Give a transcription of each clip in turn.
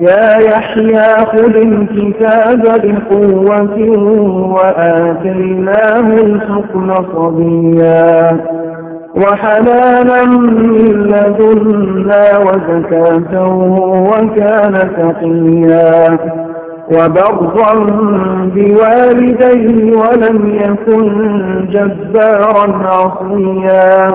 يا يحيى خذ الكتاب بقوة وآتيناه الحكم صبيا وحنانا من لدنا وزكاة وكان تقيا وبرا بوالديه ولم يكن جبارا عصيا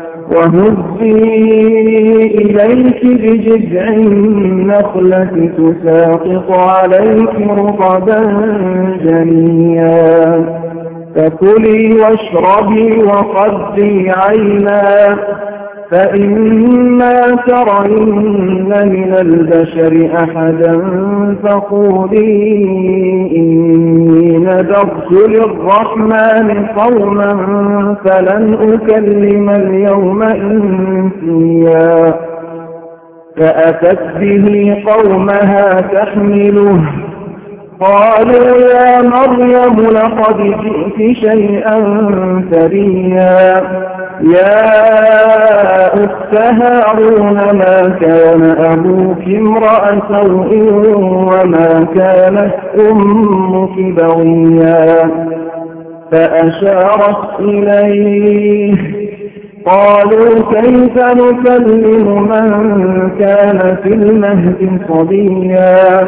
وهزي إليك بجذع النخلة تساقط عليك رطبا جنيا. فكلي واشربي وقضي عينا. فإما ترين من البشر أحدا فقولي إني نذرت للرحمن قوما فلن أكلم اليوم إنسيا فأتت به قومها تحمله قالوا يا مريم لقد جئت شيئا فريا يا أخت هارون ما كان أبوك امرأ سوء وما كانت أمك بغيا. فأشارت إليه. قالوا كيف نكلم من كان في المهد صبيا؟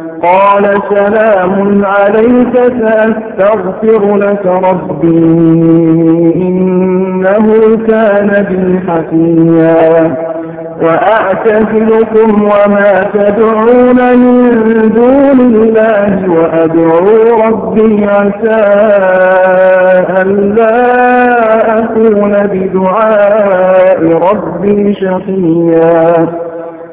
قال سلام عليك سأستغفر لك ربي إنه كان بي حفيا. وأعتزلكم وما تدعون من دون الله وأدعو ربي عسى ألا أكون بدعاء ربي شقيا.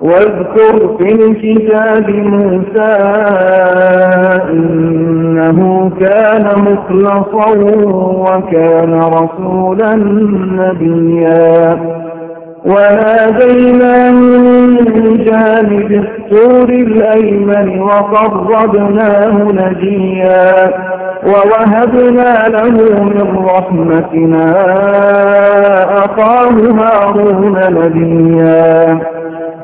واذكر في الكتاب موسى إنه كان مخلصا وكان رسولا نبيا. ونادينا من جانب السور الأيمن وقربناه نجيا. ووهبنا له من رحمتنا أخاه هارون نبيا.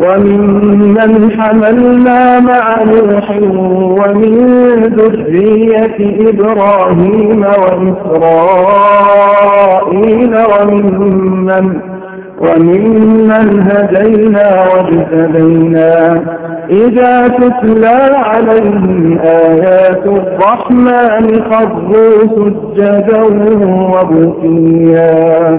وممن حملنا مع نوح ومن ذرية إبراهيم وإسرائيل وممن, وممن هدينا واجتبينا إذا تتلى عليهم آيات الرحمن خروا سجدا وبكيا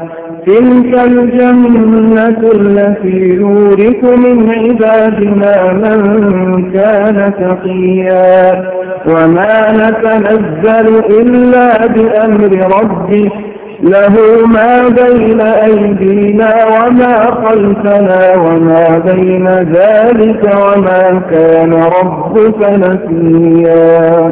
تلك الجنة التي نورث من عبادنا من كان تقيا. وما نتنزل إلا بأمر ربه. له ما بين أيدينا وما خلفنا وما بين ذلك وما كان ربك نسيا.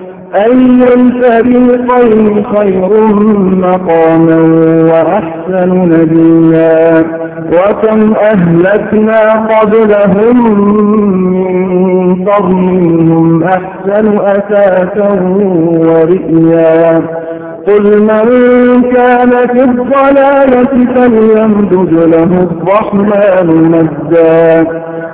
أي الفريقين خير مقاما وأحسن نبيا. وكم أهلكنا قبلهم من قرن أحسن أساسا ورئيا. قل من كان في الضلالة فليمدد له الرحمن مدا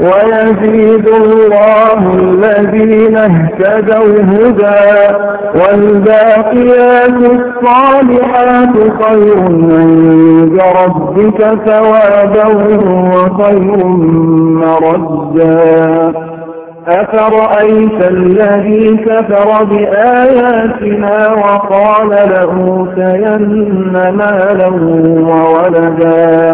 ويزيد الله الذين اهتدوا هدى والباقيات الصالحات خير عند ربك ثوابا وخير مرجا أفرأيت الذي كفر بآياتنا وقال لأوتين مالا وولدا؟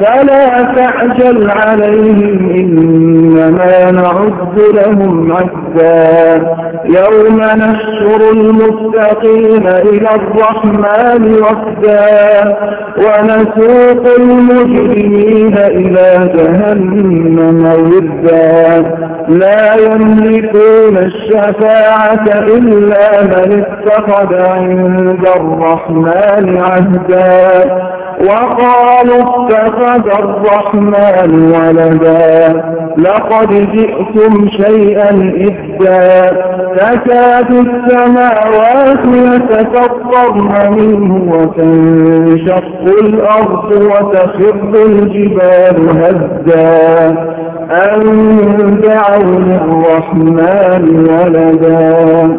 فلا تعجل عليهم إنما نعد لهم عدا. يوم نحشر المتقين إلى الرحمن وفدا ونسوق المجرمين إلى جهنم وردا. لا يملكون الشفاعة إلا من اتخذ عند الرحمن عهدا. وقالوا اتخذ الرحمن ولدا لقد جئتم شيئا إدا تكاد السماوات يتفطرن منه وتنشق الأرض وتخر الجبال هدا أن دعوا للرحمن ولدا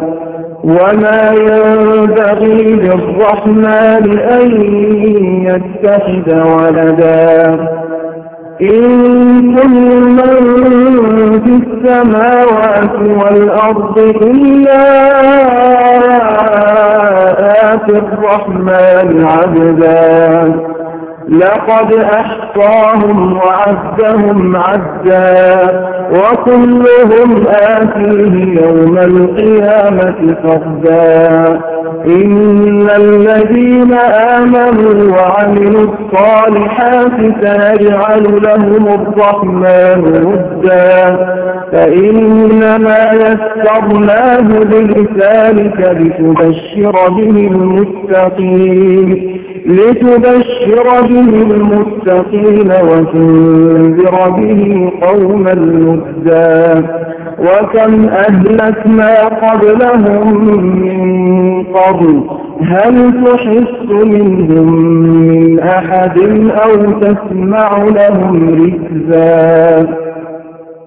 وما ينبغي للرحمن أن يتخذ ولدا إن كل من في السماوات والأرض إلا آتي الرحمن عبدا لقد أحصاهم وعدهم عدا وكلهم آتيه يوم القيامة فردا إن الذين آمنوا وعملوا الصالحات سنجعل لهم الرحمن ودا فإنما يسرناه بلسانك لتبشر به المتقين لتبشر به المتقين وتنذر به قوما لدا وكم أهلكنا قبلهم من قرن؟ هل تحس منهم من أحد أو تسمع لهم ركزا؟